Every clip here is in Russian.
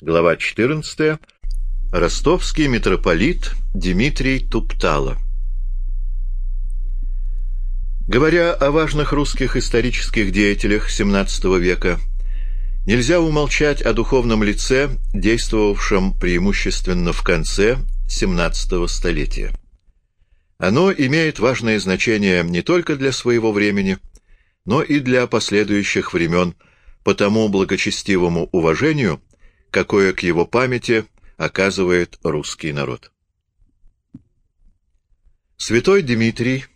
Глава 14. Ростовский митрополит Дмитрий Туптала. Говоря о важных русских исторических деятелях XVII века, нельзя умолчать о духовном лице, действовавшем преимущественно в конце XVII столетия. Оно имеет важное значение не только для своего времени, но и для последующих времен по тому благочестивому уважению, какое к его памяти оказывает русский народ. Святой Дмитрий,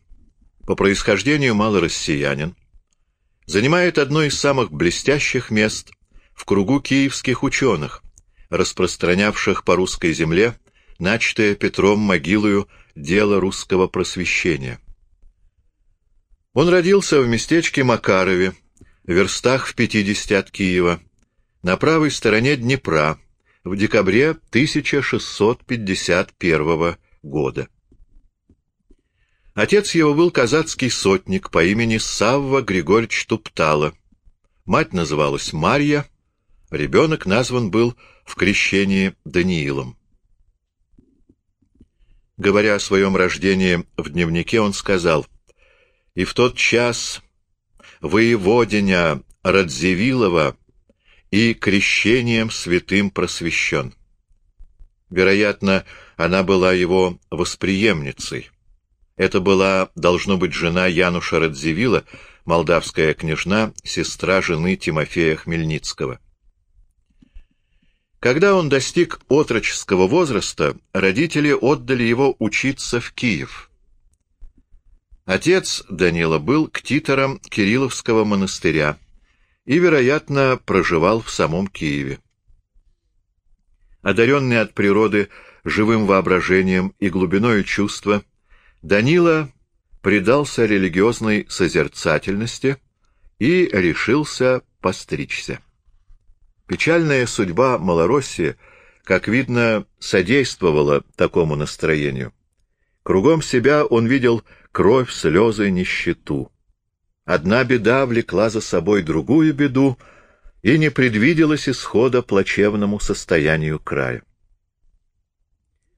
по происхождению малороссиянин, занимает одно из самых блестящих мест в кругу киевских ученых, распространявших по русской земле начатое Петром Могилою дело русского просвещения. Он родился в местечке Макарове, в верстах в 50 от Киева, на правой стороне Днепра, в декабре 1651 года. Отец его был казацкий сотник по имени Савва Григорьевич Туптала. Мать называлась Марья, ребенок назван был в крещении Даниилом. Говоря о своем рождении в дневнике, он сказал, «И в тот час воеводиня Радзивиллова и крещением святым просвещен». Вероятно, она была его восприемницей. Это была, должно быть, жена Януша Радзивилла, молдавская княжна, сестра жены Тимофея Хмельницкого. Когда он достиг отроческого возраста, родители отдали его учиться в Киев. Отец Данила был ктитором Кирилловского монастыря и, вероятно, проживал в самом Киеве. Одаренный от природы живым воображением и глубиной чувства, Данила предался религиозной созерцательности и решился постричься. Печальная судьба Малороссии, как видно, содействовала такому настроению. Кругом себя он видел кровь, слезы, нищету. Одна беда влекла за собой другую беду, и не предвиделось исхода плачевному состоянию края.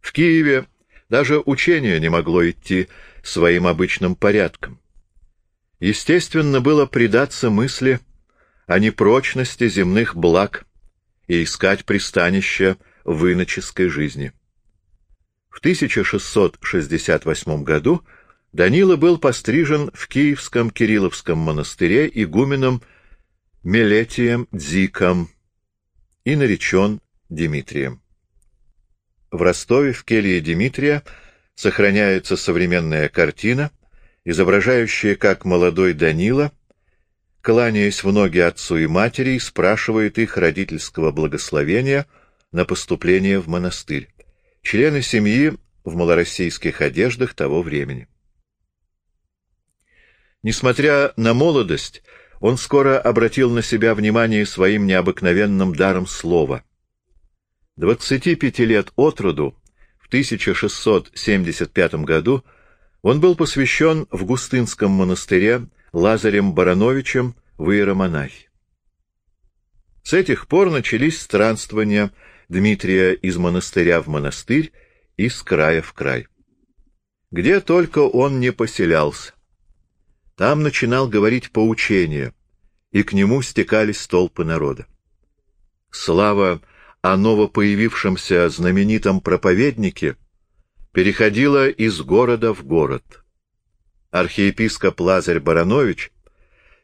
В Киеве даже учение не могло идти своим обычным порядком. Естественно было предаться мысли о непрочности земных благ и искать пристанище в иноческой жизни. В 1668 году Данила был пострижен в Киевском Кирилловском монастыре игуменом Мелетием Дзиком и наречен Дмитрием. В Ростове в келье Дмитрия сохраняется современная картина, изображающая, как молодой Данила — кланяясь в ноги отцу и матери, спрашивает их родительского благословения на поступление в монастырь. Члены семьи в малороссийских одеждах того времени. Несмотря на молодость, он скоро обратил на себя внимание своим необыкновенным даром слова. 25 лет от роду, в 1675 году, он был посвящен в Густынском монастыре Лазарем Барановичем в иеромонахи. С этих пор начались странствования Дмитрия из монастыря в монастырь и с края в край. Где только он не поселялся. Там начинал говорить поучение, и к нему стекались толпы народа. Слава о новопоявившемся знаменитом проповеднике переходила из города в город архиепископ Лазарь Баранович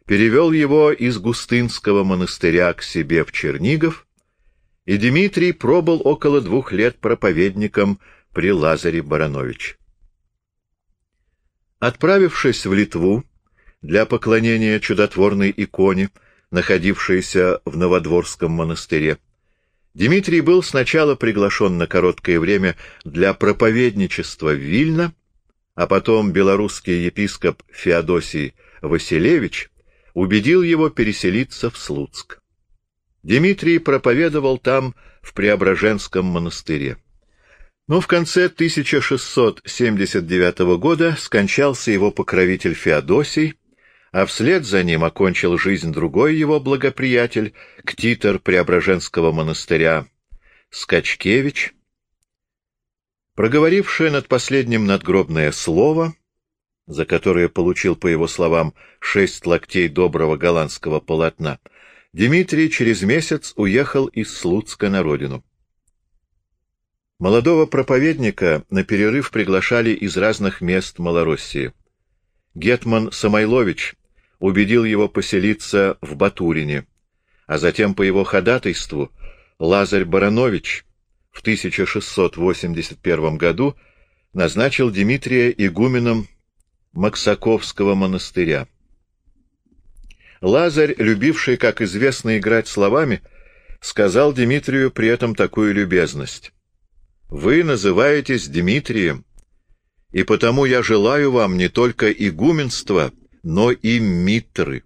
перевел его из Густынского монастыря к себе в Чернигов, и Дмитрий пробыл около двух лет проповедником при Лазаре Барановиче. Отправившись в Литву для поклонения чудотворной иконе, находившейся в Новодворском монастыре, Дмитрий был сначала приглашен на короткое время для проповедничества в Вильно, а потом белорусский епископ Феодосий Василевич убедил его переселиться в Слуцк. Дмитрий проповедовал там в Преображенском монастыре. Но в конце 1679 года скончался его покровитель Феодосий, а вслед за ним окончил жизнь другой его благоприятель, ктитор Преображенского монастыря Скачкевич, проговорившая над последним надгробное слово, за которое получил, по его словам, шесть локтей доброго голландского полотна, Дмитрий через месяц уехал из Слуцка на родину. Молодого проповедника на перерыв приглашали из разных мест Малороссии. Гетман Самойлович убедил его поселиться в Батурине, а затем по его ходатайству Лазарь Баранович в 1681 году назначил Дмитрия игуменом Максаковского монастыря. Лазарь, любивший, как известно, играть словами, сказал Дмитрию при этом такую любезность. «Вы называетесь Дмитрием, и потому я желаю вам не только игуменства, но и митры.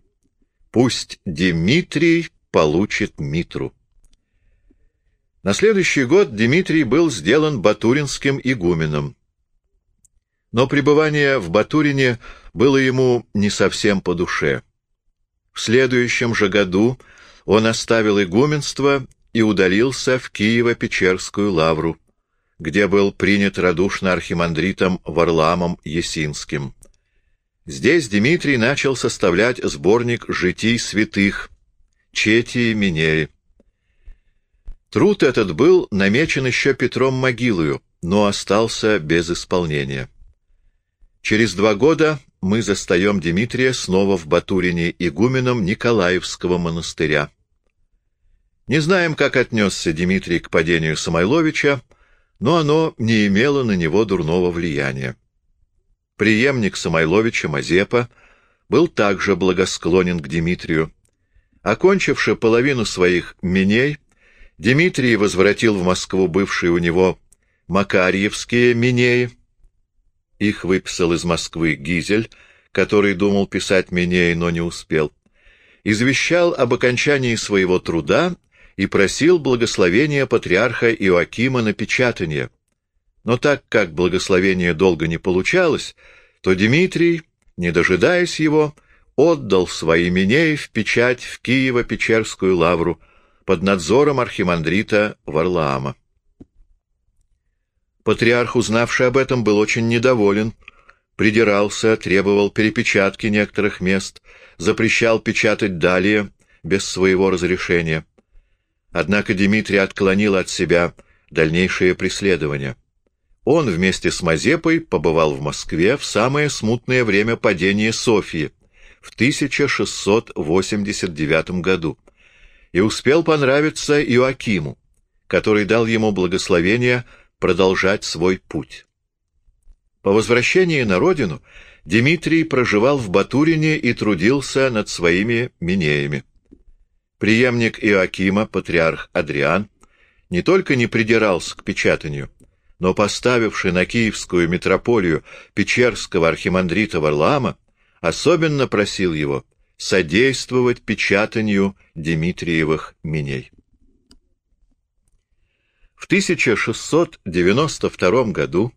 Пусть Дмитрий получит митру». На следующий год Дмитрий был сделан батуринским игуменом. Но пребывание в Батурине было ему не совсем по душе. В следующем же году он оставил игуменство и удалился в Киево-Печерскую лавру, где был принят радушно архимандритом Варламом Есинским. Здесь Дмитрий начал составлять сборник житий святых, Четии Минеи. Труд этот был намечен еще Петром Могилою, но остался без исполнения. Через два года мы застаем Дмитрия снова в Батурине игуменом Николаевского монастыря. Не знаем, как отнесся Дмитрий к падению Самойловича, но оно не имело на него дурного влияния. Приемник Самойловича Мазепа был также благосклонен к Дмитрию. Окончивши половину своих миней, Дмитрий возвратил в Москву бывшие у него Макарьевские минеи, их выписал из Москвы Гизель, который думал писать Миней, но не успел. Извещал об окончании своего труда и просил благословения патриарха Иоакима на печатание. Но так как благословение долго не получалось, то Дмитрий, не дожидаясь его, отдал свои Минеи в печать в Киево-Печерскую лавру под надзором архимандрита Варлаама. Патриарх, узнавший об этом, был очень недоволен, придирался, требовал перепечатки некоторых мест, запрещал печатать далее, без своего разрешения. Однако Дмитрий отклонил от себя дальнейшее преследование. Он вместе с Мазепой побывал в Москве в самое смутное время падения Софии, в 1689 году, и успел понравиться Иоакиму, который дал ему благословение продолжать свой путь. По возвращении на родину Дмитрий проживал в Батурине и трудился над своими минеями. Приемник Иоакима, патриарх Адриан, не только не придирался к печатанию, но поставивший на киевскую митрополию Печерского архимандрита Варлаама, особенно просил его содействовать печатанию Дмитриевых миней. В 1692 году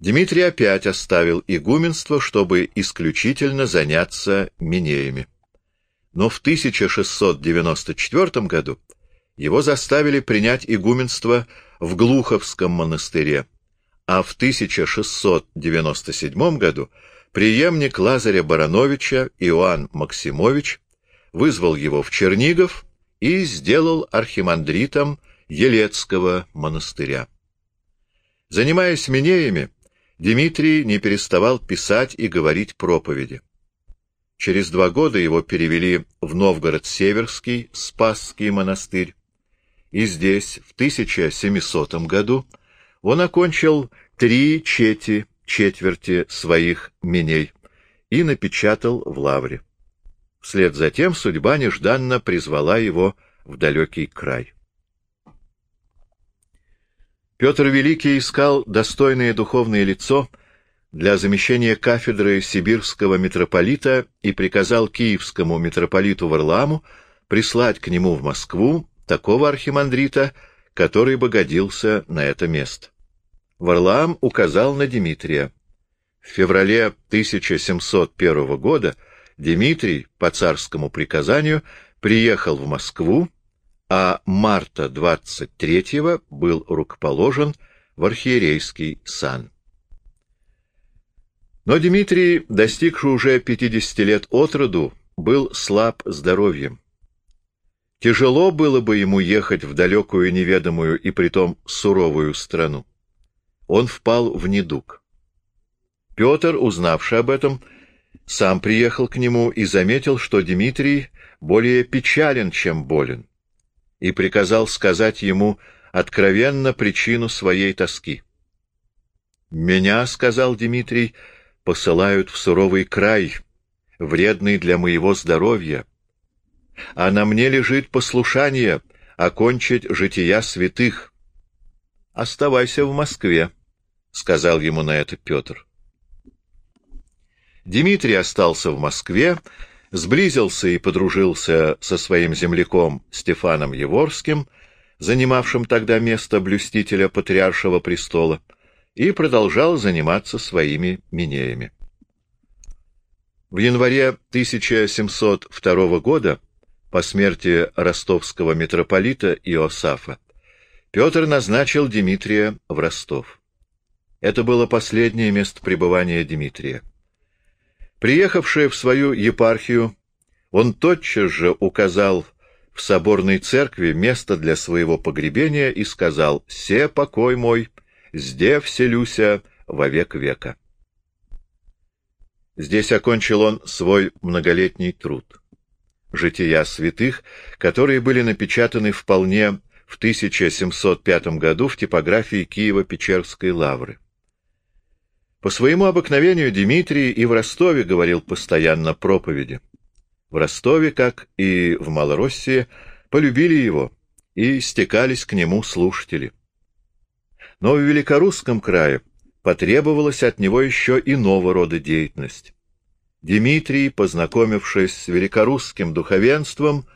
Дмитрий опять оставил игуменство, чтобы исключительно заняться минеями. Но в 1694 году его заставили принять игуменство в Глуховском монастыре, а в 1697 году преемник Лазаря Барановича Иоанн Максимович вызвал его в Чернигов и сделал архимандритом Елецкого монастыря. Занимаясь минеями, Дмитрий не переставал писать и говорить проповеди. Через два года его перевели в Новгород-Северский Спасский монастырь, и здесь, в 1700 году, он окончил три чети, четверти своих миней и напечатал в лавре. Вслед за тем судьба нежданно призвала его в далекий край. Петр Великий искал достойное духовное лицо для замещения кафедры сибирского митрополита и приказал киевскому митрополиту Варламу прислать к нему в Москву такого архимандрита, который бы годился на это место. Варлаам указал на Дмитрия. В феврале 1701 года Дмитрий по царскому приказанию приехал в Москву, а марта 23-го был рукоположен в архиерейский сан. Но Дмитрий, достигший уже 50 лет от роду, был слаб здоровьем. Тяжело было бы ему ехать в далекую неведомую и притом суровую страну. Он впал в недуг. Петр, узнавший об этом, сам приехал к нему и заметил, что Дмитрий более печален, чем болен, и приказал сказать ему откровенно причину своей тоски. «Меня, — сказал Дмитрий, — посылают в суровый край, вредный для моего здоровья, а на мне лежит послушание окончить жития святых. Оставайся в Москве, — сказал ему на это Петр. Дмитрий остался в Москве, сблизился и подружился со своим земляком Стефаном Еворским, занимавшим тогда место блюстителя патриаршего престола, и продолжал заниматься своими минеями. В январе 1702 года по смерти ростовского митрополита Иосафа, Петр назначил Дмитрия в Ростов. Это было последнее место пребывания Дмитрия. Приехавший в свою епархию, он тотчас же указал в соборной церкви место для своего погребения и сказал «Се покой мой, сде вселюся во век века». Здесь окончил он свой многолетний труд жития святых, которые были напечатаны вполне в 1705 году в типографии Киево-Печерской лавры. По своему обыкновению Дмитрий и в Ростове говорил постоянно проповеди. В Ростове, как и в Малороссии, полюбили его и стекались к нему слушатели. Но в Великорусском крае потребовалась от него еще иного рода деятельность. Дмитрий, познакомившись с великорусским духовенством,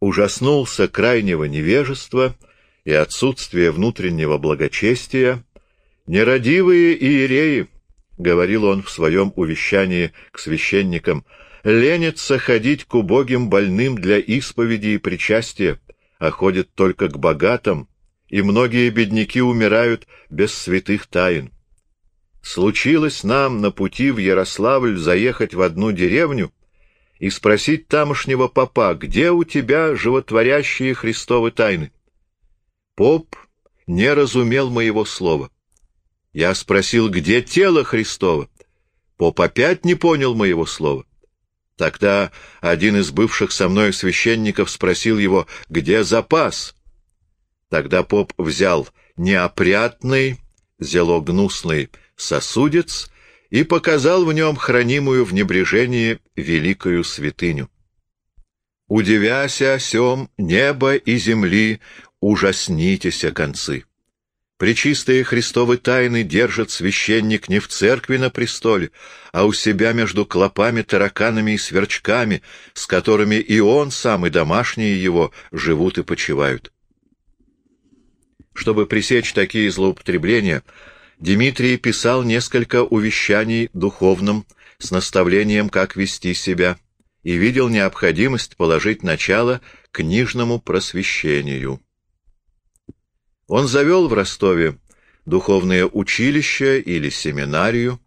ужаснулся крайнего невежества и отсутствия внутреннего благочестия. «Нерадивые иереи», — говорил он в своем увещании к священникам, — «ленятся ходить к убогим больным для исповеди и причастия, а ходят только к богатым, и многие бедняки умирают без святых тайн». Случилось нам на пути в Ярославль заехать в одну деревню и спросить тамошнего попа, где у тебя животворящие Христовы тайны. Поп не разумел моего слова. Я спросил, где тело Христово. Поп опять не понял моего слова. Тогда один из бывших со мной священников спросил его, где запас. Тогда поп взял неопрятный, зело гнусный сосудец и показал в нем хранимую в небрежении великую святыню. Удивяся сем небо и земли, ужаснитеся концы. Пречистые Христовы тайны держит священник не в церкви на престоле, а у себя между клопами, тараканами и сверчками, с которыми и он сам, и домашние его живут и почивают. Чтобы пресечь такие злоупотребления, Дмитрий писал несколько увещаний духовным с наставлением, как вести себя, и видел необходимость положить начало книжному просвещению. Он завел в Ростове духовное училище или семинарию,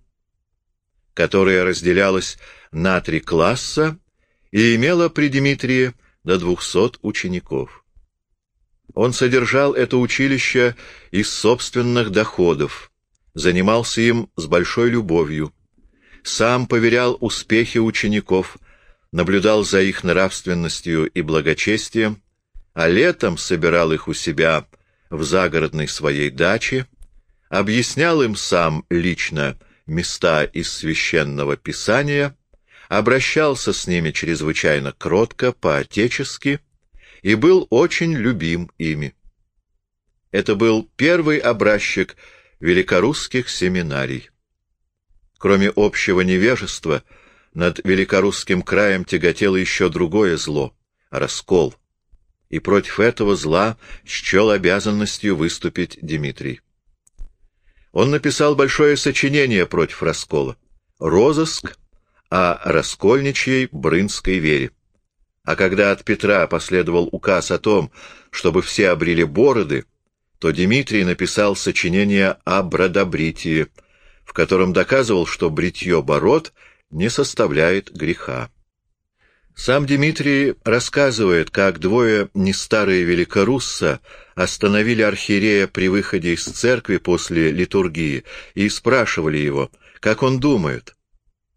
которое разделялось на три класса и имело при Дмитрии до двухсот учеников. Он содержал это училище из собственных доходов, занимался им с большой любовью, сам поверял успехи учеников, наблюдал за их нравственностью и благочестием, а летом собирал их у себя в загородной своей даче, объяснял им сам лично места из священного писания, обращался с ними чрезвычайно кротко, по-отечески и был очень любим ими. Это был первый образчик великорусских семинарий. Кроме общего невежества, над великорусским краем тяготело еще другое зло — раскол. И против этого зла счел обязанностью выступить Дмитрий. Он написал большое сочинение против раскола — «Розыск о раскольничьей брынской вере». А когда от Петра последовал указ о том, чтобы все обрели бороды, то Дмитрий написал сочинение о бродобритии, в котором доказывал, что бритье бород не составляет греха. Сам Дмитрий рассказывает, как двое нестарые великорусса остановили архиерея при выходе из церкви после литургии и спрашивали его, как он думает.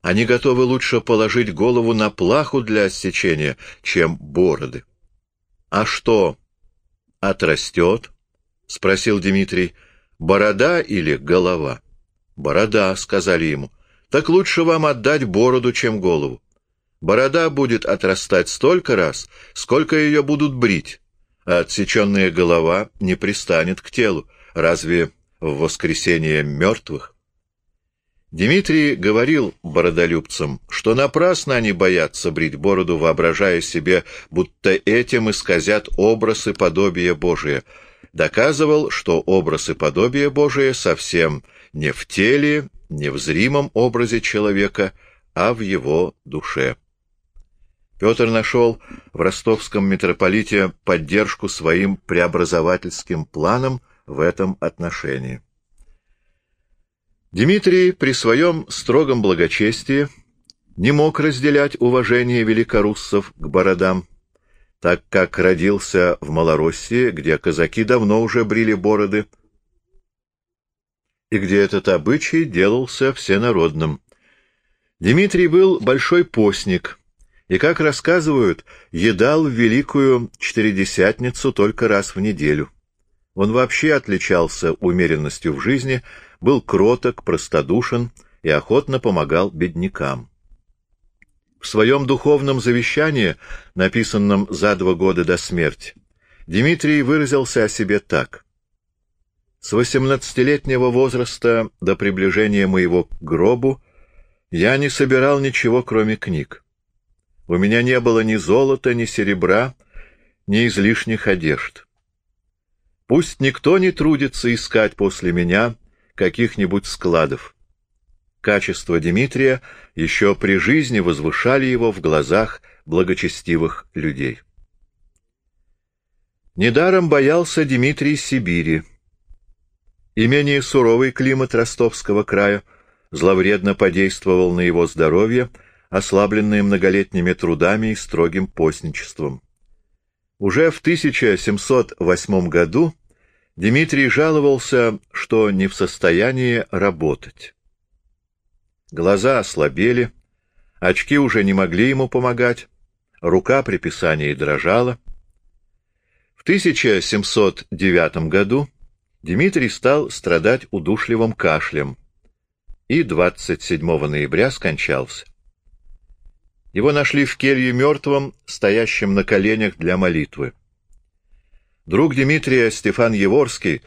Они готовы лучше положить голову на плаху для отсечения, чем бороды. — А что, отрастет? — спросил Дмитрий. — Борода или голова? — Борода, — сказали ему. — Так лучше вам отдать бороду, чем голову. Борода будет отрастать столько раз, сколько ее будут брить, а отсеченная голова не пристанет к телу, разве в воскресенье мертвых? Дмитрий говорил бородолюбцам, что напрасно они боятся брить бороду, воображая себе, будто этим исказят образ и подобие Божие. Доказывал, что образ и подобие Божие совсем не в теле, не в зримом образе человека, а в его душе. Петр нашел в ростовском митрополите поддержку своим преобразовательским планам в этом отношении. Дмитрий при своем строгом благочестии не мог разделять уважение великоруссов к бородам, так как родился в Малороссии, где казаки давно уже брили бороды, и где этот обычай делался всенародным. Дмитрий был большой постник, и, как рассказывают, едал Великую Четыредесятницу только раз в неделю. Он вообще отличался умеренностью в жизни, был кроток, простодушен и охотно помогал беднякам. В своем духовном завещании, написанном за два года до смерти, Дмитрий выразился о себе так. «С восемнадцатилетнего возраста до приближения моего к гробу я не собирал ничего, кроме книг. У меня не было ни золота, ни серебра, ни излишних одежд. Пусть никто не трудится искать после меня каких-нибудь складов. Качества Дмитрия еще при жизни возвышали его в глазах благочестивых людей. Недаром боялся Дмитрий Сибири. И менее суровый климат ростовского края зловредно подействовал на его здоровье, ослабленные многолетними трудами и строгим постничеством. Уже в 1708 году Дмитрий жаловался, что не в состоянии работать. Глаза ослабели, очки уже не могли ему помогать, рука при писании дрожала. В 1709 году Дмитрий стал страдать удушливым кашлем и 27 ноября скончался. Его нашли в келье мертвым, стоящим на коленях для молитвы. Друг Дмитрия, Стефан Еворский,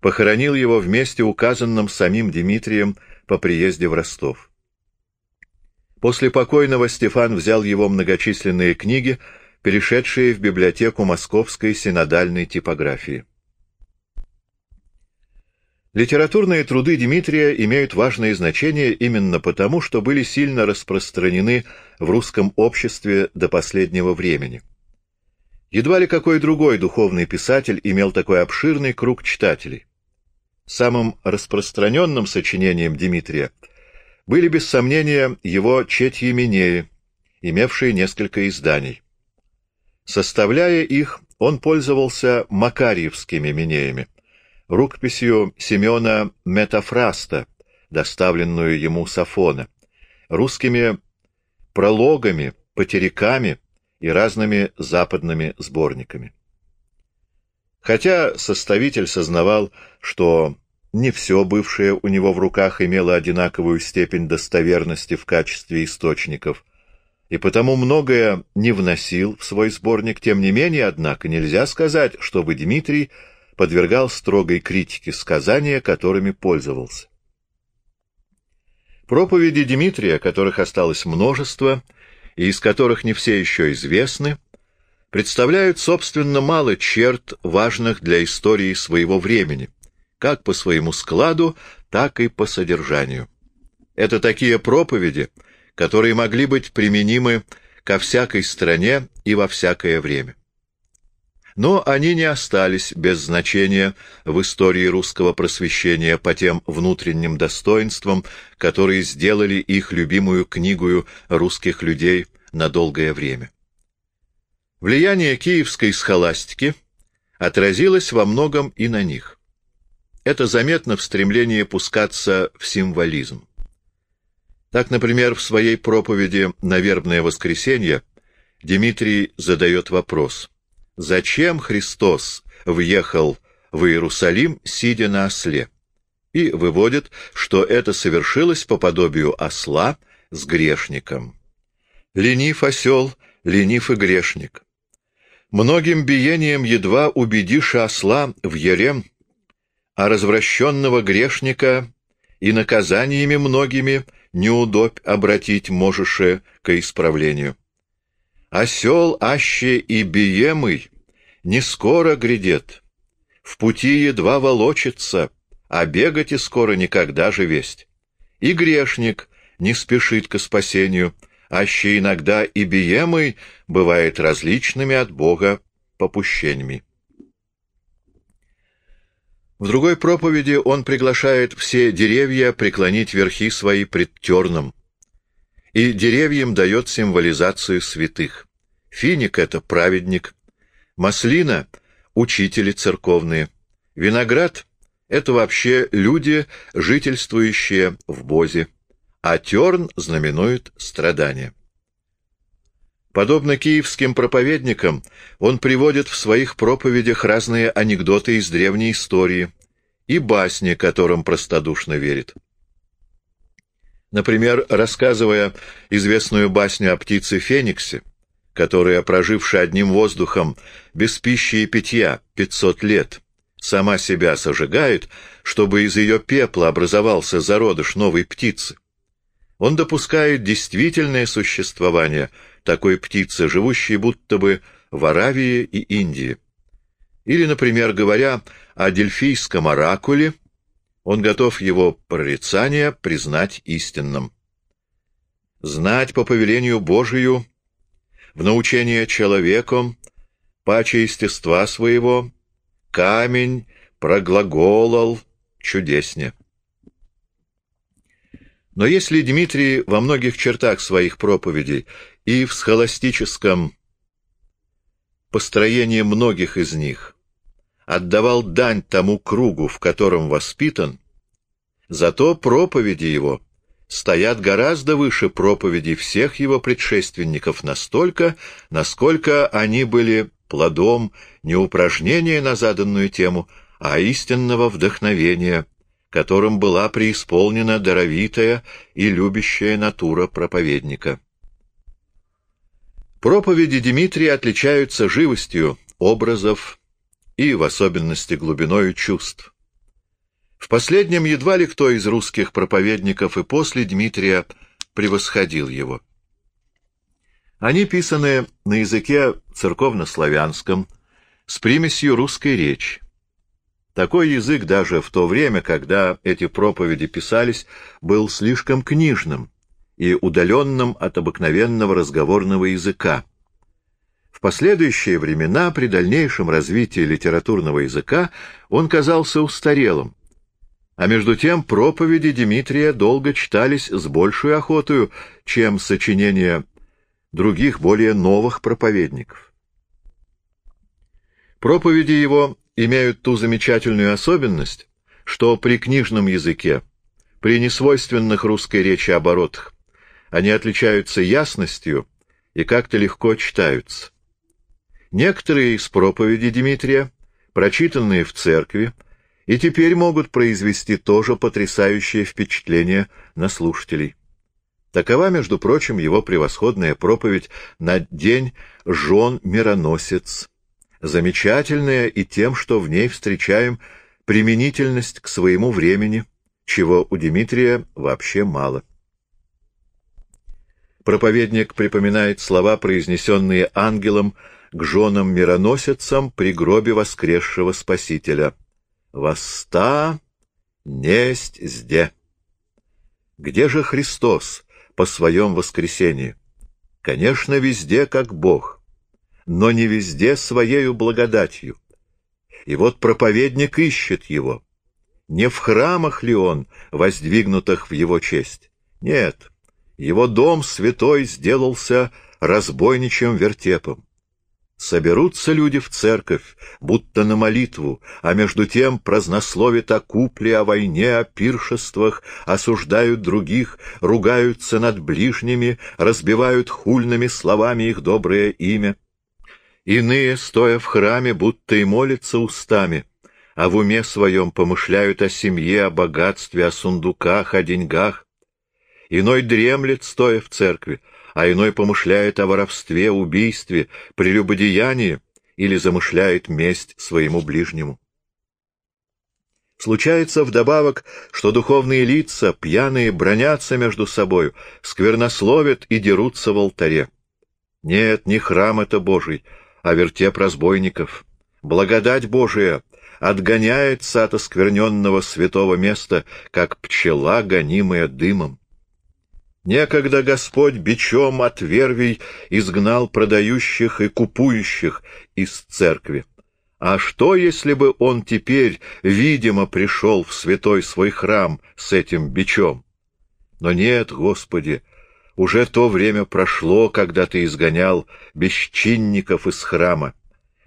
похоронил его в месте, указанном самим Дмитрием по приезде в Ростов. После покойного Стефан взял его многочисленные книги, перешедшие в библиотеку Московской синодальной типографии. Литературные труды Дмитрия имеют важное значение именно потому, что были сильно распространены в русском обществе до последнего времени. Едва ли какой другой духовный писатель имел такой обширный круг читателей. Самым распространенным сочинением Дмитрия были, без сомнения, его «Четьи Минеи», имевшие несколько изданий. Составляя их, он пользовался макарьевскими минеями, рукописью Семена Метафраста, доставленную ему с Афона, русскими прологами, потеряками и разными западными сборниками. Хотя составитель сознавал, что не все бывшее у него в руках имело одинаковую степень достоверности в качестве источников, и потому многое не вносил в свой сборник, тем не менее, однако, нельзя сказать, чтобы Дмитрий подвергал строгой критике сказания, которыми пользовался. Проповеди Дмитрия, которых осталось множество, и из которых не все еще известны, представляют, собственно, мало черт, важных для истории своего времени, как по своему складу, так и по содержанию. Это такие проповеди, которые могли быть применимы ко всякой стране и во всякое время. Но они не остались без значения в истории русского просвещения по тем внутренним достоинствам, которые сделали их любимую книгою русских людей на долгое время. Влияние киевской схоластики отразилось во многом и на них. Это заметно в стремлении пускаться в символизм. Так, например, в своей проповеди на вербное воскресенье Дмитрий задает вопрос, зачем Христос въехал в Иерусалим, сидя на осле, и выводит, что это совершилось по подобию осла с грешником. Ленив осел, ленив и грешник. Многим биением едва убедишь осла в ерем, а развращенного грешника и наказаниями многими неудобь обратить можешь к исправлению. Осел аще и биемый не скоро грядет, в пути едва волочится, а бегать и скоро никогда же весть. И грешник не спешит к спасению, аще иногда и биемый бывает различными от Бога попущениями. В другой проповеди он приглашает все деревья преклонить верхи свои пред терном, и деревьям дает символизацию святых. Финик — это праведник, маслина — учители церковные, виноград — это вообще люди, жительствующие в Бозе, а терн знаменует страдания. Подобно киевским проповедникам, он приводит в своих проповедях разные анекдоты из древней истории и басни, которым простодушно верит. Например, рассказывая известную басню о птице Фениксе, которая, прожившая одним воздухом, без пищи и питья, 500 лет, сама себя сожигает, чтобы из ее пепла образовался зародыш новой птицы. Он допускает действительное существование – такой птицы, живущей будто бы в Аравии и Индии. Или, например, говоря о дельфийском оракуле, он готов его прорицание признать истинным. Знать по повелению Божию, в научение человеком, паче естества своего, камень проглаголал чудесне. Но если Дмитрий во многих чертах своих проповедей и в схоластическом построении многих из них отдавал дань тому кругу, в котором воспитан, зато проповеди его стоят гораздо выше проповедей всех его предшественников настолько, насколько они были плодом не упражнения на заданную тему, а истинного вдохновения, которым была преисполнена даровитая и любящая натура проповедника. Проповеди Дмитрия отличаются живостью образов и, в особенности, глубиною чувств. В последнем едва ли кто из русских проповедников и после Дмитрия превосходил его. Они писаны на языке церковнославянском с примесью русской речи. Такой язык даже в то время, когда эти проповеди писались, был слишком книжным, и удаленным от обыкновенного разговорного языка. В последующие времена, при дальнейшем развитии литературного языка, он казался устарелым, а между тем проповеди Дмитрия долго читались с большей охотою, чем сочинения других более новых проповедников. Проповеди его имеют ту замечательную особенность, что при книжном языке, при несвойственных русской речи оборотах, они отличаются ясностью и как-то легко читаются. Некоторые из проповедей Дмитрия, прочитанные в церкви, и теперь могут произвести тоже потрясающее впечатление на слушателей. Такова, между прочим, его превосходная проповедь на день «Жен-мироносец», замечательная и тем, что в ней встречаем применительность к своему времени, чего у Дмитрия вообще мало. Проповедник припоминает слова, произнесенные ангелом к женам-мироносицам при гробе воскресшего Спасителя. «Воста несть зде». Где же Христос по своем воскресении? Конечно, везде как Бог, но не везде своею благодатью. И вот проповедник ищет его. Не в храмах ли он, воздвигнутых в его честь? Нет, его дом святой сделался разбойничьим вертепом. Соберутся люди в церковь, будто на молитву, а между тем празднословят о купле, о войне, о пиршествах, осуждают других, ругаются над ближними, разбивают хульными словами их доброе имя. Иные, стоя в храме, будто и молятся устами, а в уме своем помышляют о семье, о богатстве, о сундуках, о деньгах. Иной дремлет, стоя в церкви, а иной помышляет о воровстве, убийстве, прелюбодеянии или замышляет месть своему ближнему. Случается вдобавок, что духовные лица, пьяные, бронятся между собою, сквернословят и дерутся в алтаре. Нет, не храм это Божий, а вертеп разбойников. Благодать Божия отгоняется от оскверненного святого места, как пчела, гонимая дымом. Некогда Господь бичом от вервей изгнал продающих и купующих из церкви. А что, если бы он теперь, видимо, пришел в святой свой храм с этим бичом? Но нет, Господи, уже то время прошло, когда ты изгонял бесчинников из храма.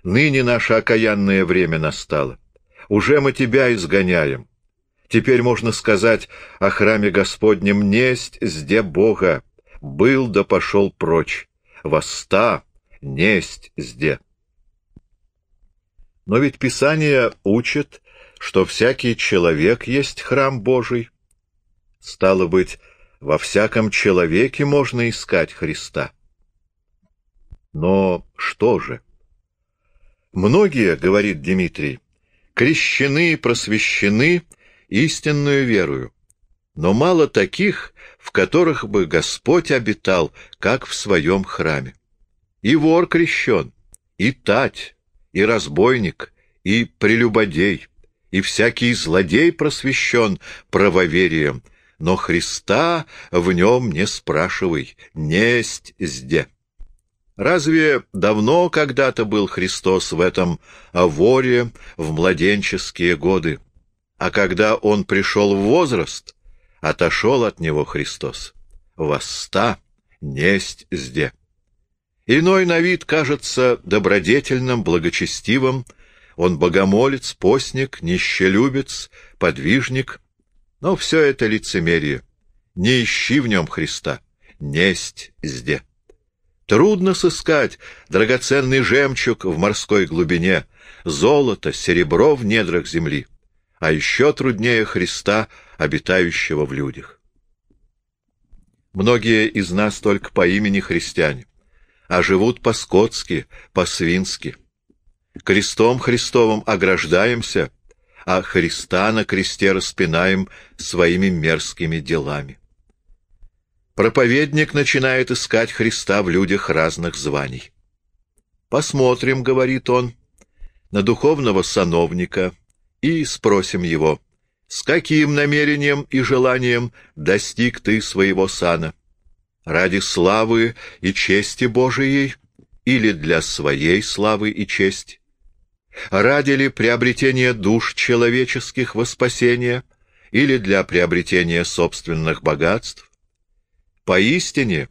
Ныне наше окаянное время настало. Уже мы тебя изгоняем. Теперь можно сказать о храме Господнем «Несть зде Бога, был да пошел прочь, восста, несть зде». Но ведь Писание учит, что всякий человек есть храм Божий. Стало быть, во всяком человеке можно искать Христа. Но что же? Многие, говорит Дмитрий, крещены и просвещены истинную верою, но мало таких, в которых бы Господь обитал, как в своем храме. И вор крещен, и тать, и разбойник, и прелюбодей, и всякий злодей просвещен правоверием, но Христа в нем не спрашивай, несть зде. Разве давно когда-то был Христос в этом воре в младенческие годы? А когда он пришел в возраст, отошел от него Христос. Восста несть зде. Иной на вид кажется добродетельным, благочестивым, он богомолец, постник, нищелюбец, подвижник, но все это лицемерие. Не ищи в нем Христа, несть зде. Трудно сыскать драгоценный жемчуг в морской глубине, золото, серебро в недрах земли а еще труднее Христа, обитающего в людях. Многие из нас только по имени христиане, а живут по-скотски, по-свински. Крестом Христовым ограждаемся, а Христа на кресте распинаем своими мерзкими делами. Проповедник начинает искать Христа в людях разных званий. «Посмотрим», — говорит он, — «на духовного сановника, и спросим его, с каким намерением и желанием достиг ты своего сана? Ради славы и чести Божией или для своей славы и чести? Ради ли приобретения душ человеческих во спасение или для приобретения собственных богатств? Поистине,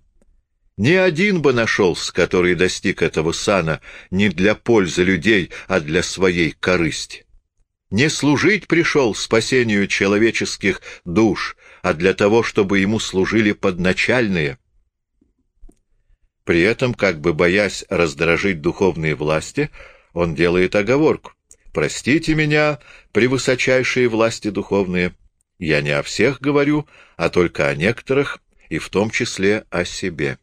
ни один бы нашелся, который достиг этого сана не для пользы людей, а для своей корысти не служить пришел спасению человеческих душ, а для того, чтобы ему служили подначальные. При этом, как бы боясь раздражить духовные власти, он делает оговорку. «Простите меня, превысочайшие власти духовные. Я не о всех говорю, а только о некоторых, и в том числе о себе».